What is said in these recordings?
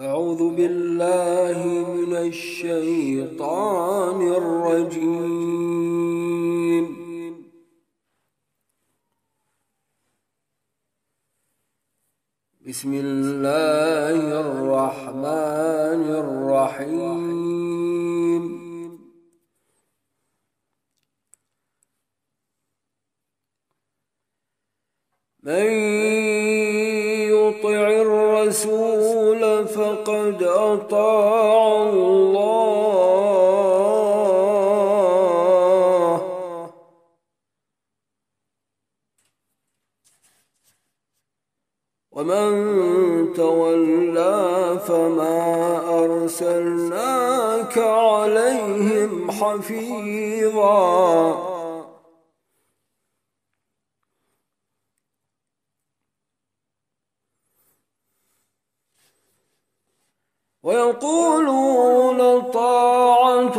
أعوذ بالله من الشيطان الرجيم. بسم الله الرحمن الرحيم. من يطع الرسول فقد أطاع الله. ومن تولى فما أرسلناك عليهم حفيظا. ويقولون طاعة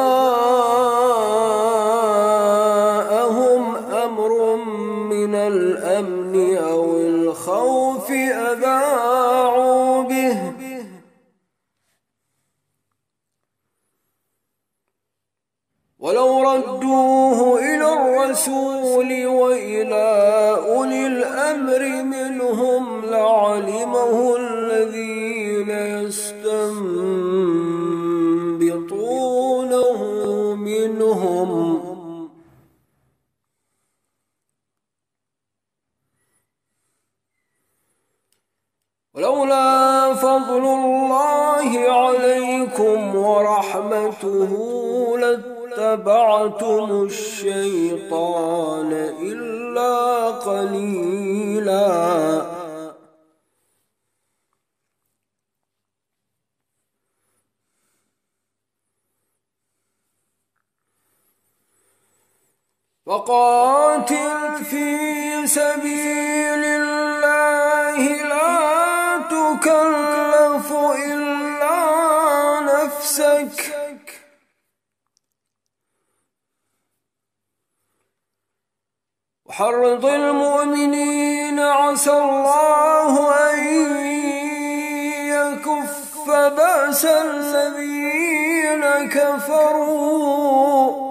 الرسول وإلى أولي الأمر منهم وقاتل في سبيل الله لا تكلف إلا نفسك. وحرض المؤمنين عسى الله أن يكف بأس الذين كفروا.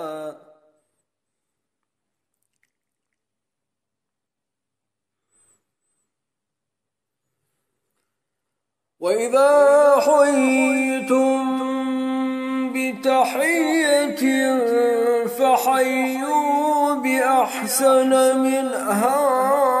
وإذا حييتم بتحية فحيوا بأحسن منها.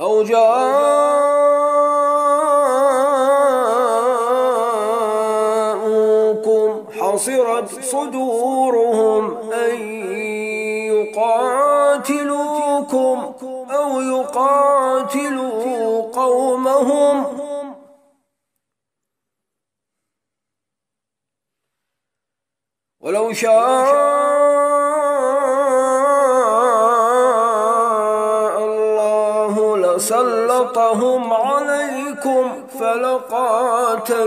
أو جاءوكم حصرت صدورهم أن يقاتلوكم أو يقاتلوا قومهم. ولو شاء لسلطهم عليكم فلقاتلوكم.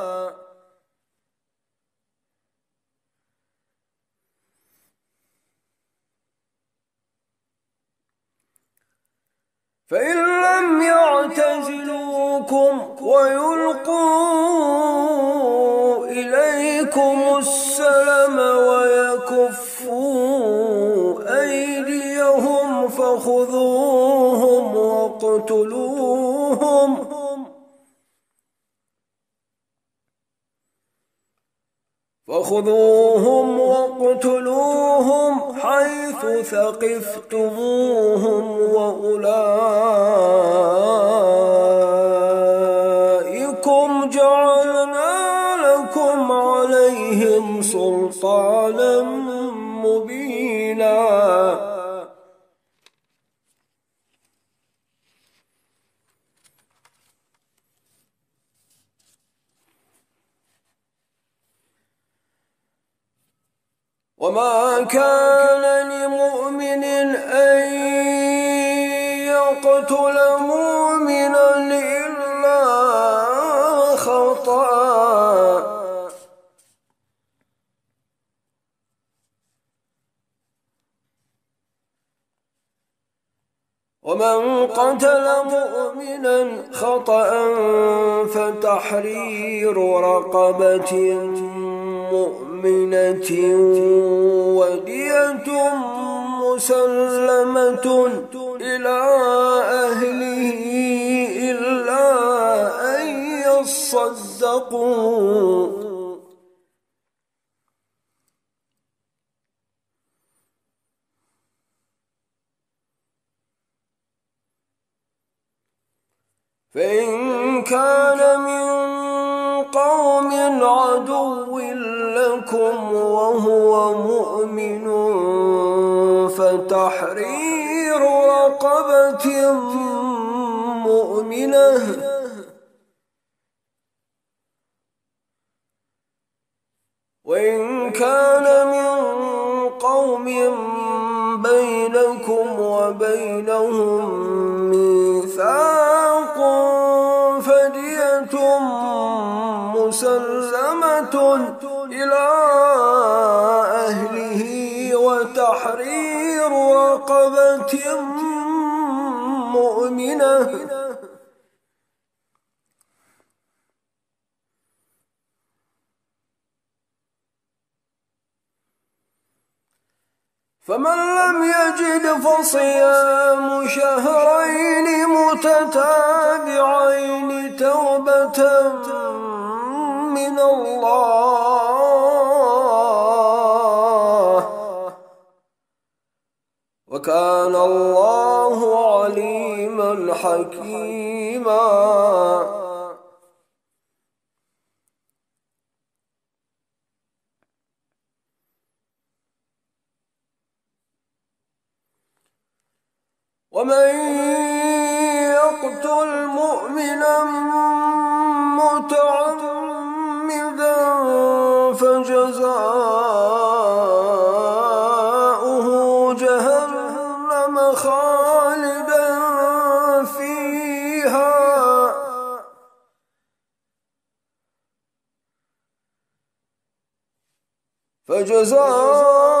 فإن لم يعتزلوكم ويلقوا إليكم السلم ويكفوا أيديهم فخذوهم واقتلوهم فخذوهم واقتلوهم حيث ثقفتموهم وأولئكم جعلنا لكم عليهم سلطانا مبينا. وما كان لمؤمن أن يقتل مؤمنا إلا خطأ. ومن قتل مؤمنا خطأ فتحرير رقبة. مؤمنة ودية مسلمة إلى أهله إلا أن يصدقوا. فإن كان من قوم عدو لكم وهو مؤمن فتحرير رقبة مؤمنة. وإن كان من قوم بينكم وبينهم رقبة مؤمنة. فمن لم يجد فصيام شهرين متتابعين توبة من الله. وكان الله عليما حكيما. ومن يقتل مؤمنا متعمدا فجزاؤه فجزاؤه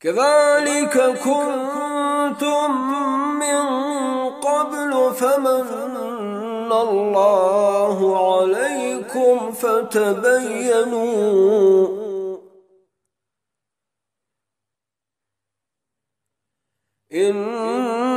كذلك كنتم من قبل فمن الله عليكم فتبينوا. إن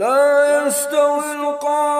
لا يستوي القاعدون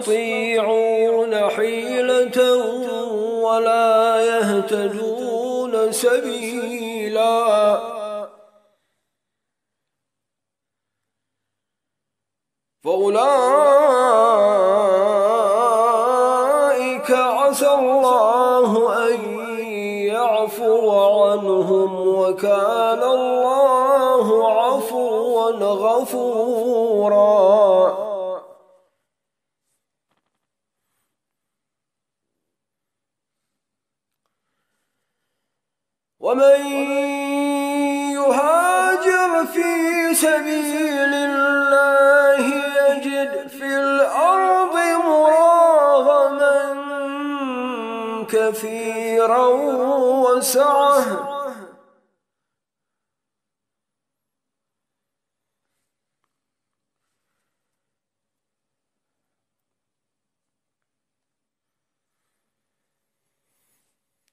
يستطيعون حيلة ولا يهتدون سبيلا.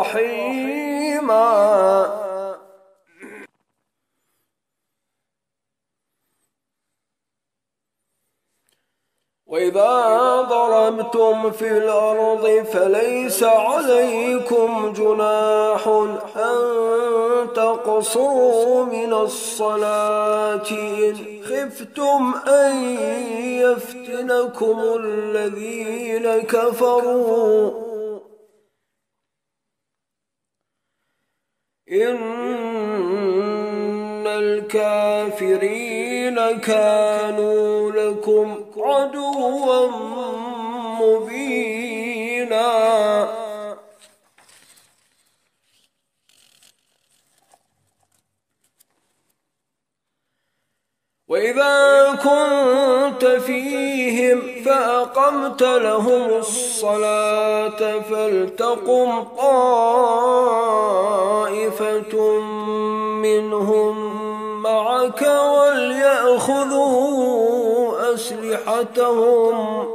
رحيما. وإذا ضربتم في الأرض فليس عليكم جناح أن تقصروا من الصلاة. إن خفتم أن يفتنكم الذين كفروا. إن الكافرين كانوا لكم عدوا مبينا. وإذا كنت فأقمت لهم الصلاة فلتقم طائفة منهم معك وليأخذوا أسلحتهم.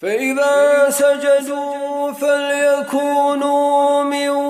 فإذا سجدوا فليكونوا من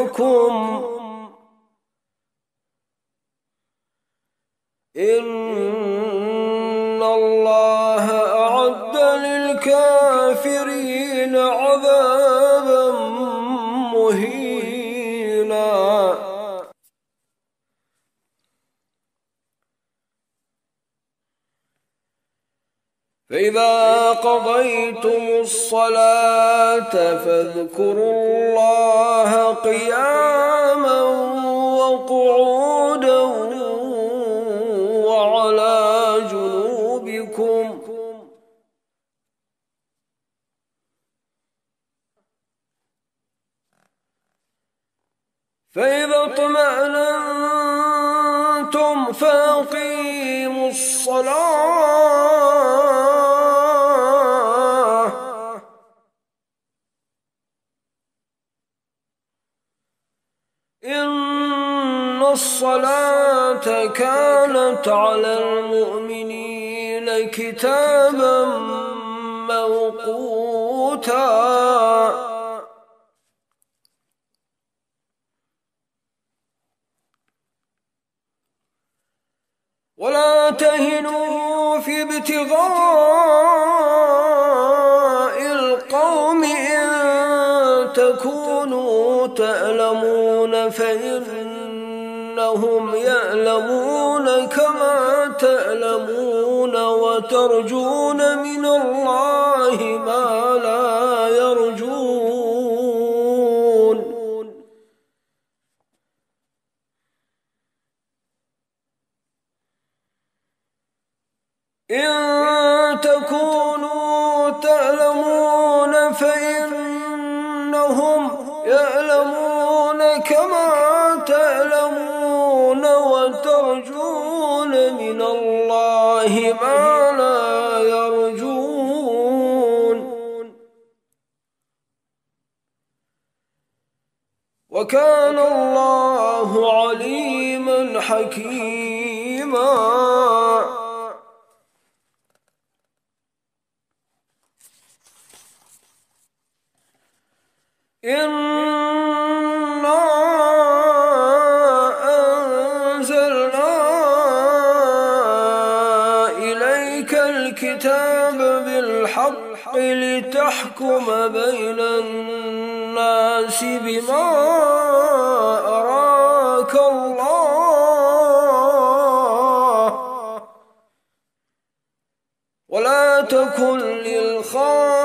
حذركم إن الله أعد للكافرين عذابا مهينا. فإذا قضيتم الصلاة فاذكروا فإذا اطمأننتم فأقيموا الصلاة. إن الصلاة كانت على المؤمنين كتابا تألمون فإنهم يألمون كما تألمون وترجون من الله ما لا ما لا يرجون. وكان الله عليما حكيما. إنا الكتاب بالحق لتحكم بين الناس بما أراك الله. ولا تكن للخائن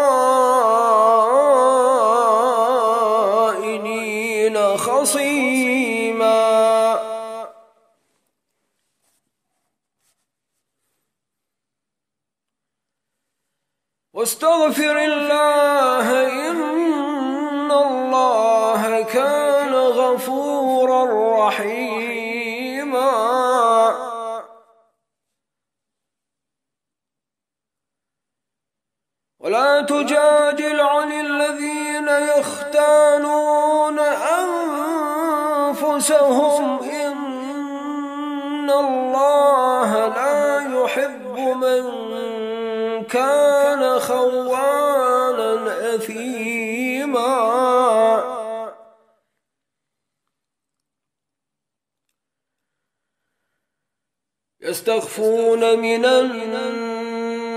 أنفسهم إن الله لا يحب من كان خوانا أثيما. يستخفون من الناس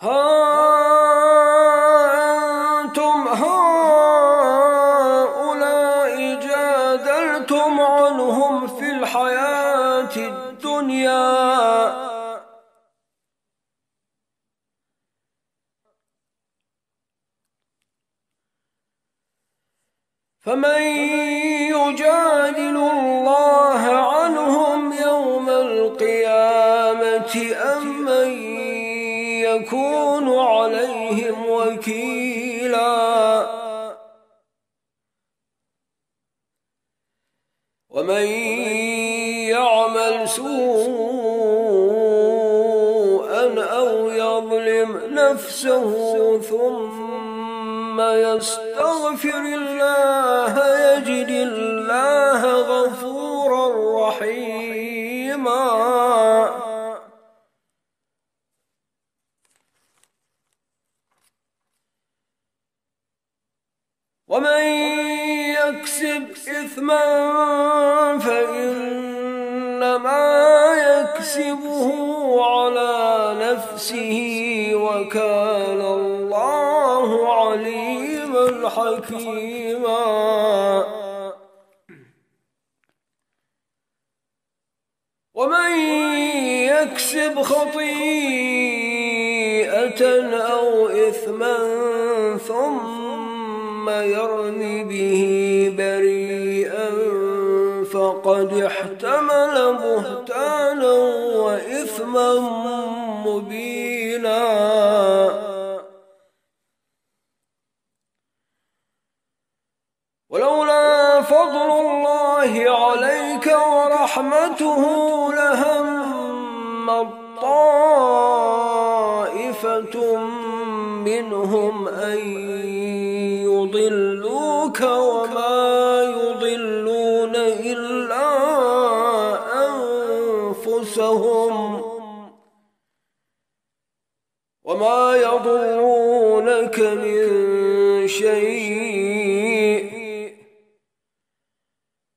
ها أنتم هؤلاء جادلتم عنهم في الحياة الدنيا. فمن يكون عليهم وكيلا. ومن يعمل سوءا أو يظلم نفسه ثم يستغفر الله يجد ومن يكسب إثما فإنما يكسبه على نفسه وكان الله عليما حكيما. ومن يكسب خطيئة أو إثما ثم يرمي به بريئا فقد احتمل بهتانا وإثما مبينا. ولولا فضل الله عليك ورحمته رحمته لهم طائفة منهم أن يضلوك وما يضلون إلا أنفسهم وما يضرونك من شيء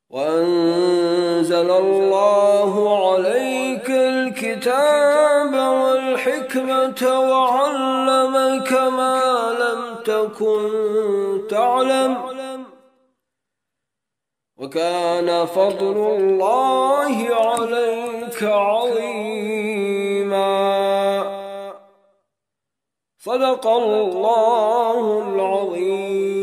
وأنزل الله عليك الكتاب والحكمة وعلمك ما لم تكن تعلم وكان فضل الله عليك عظيما. صدق الله العظيم.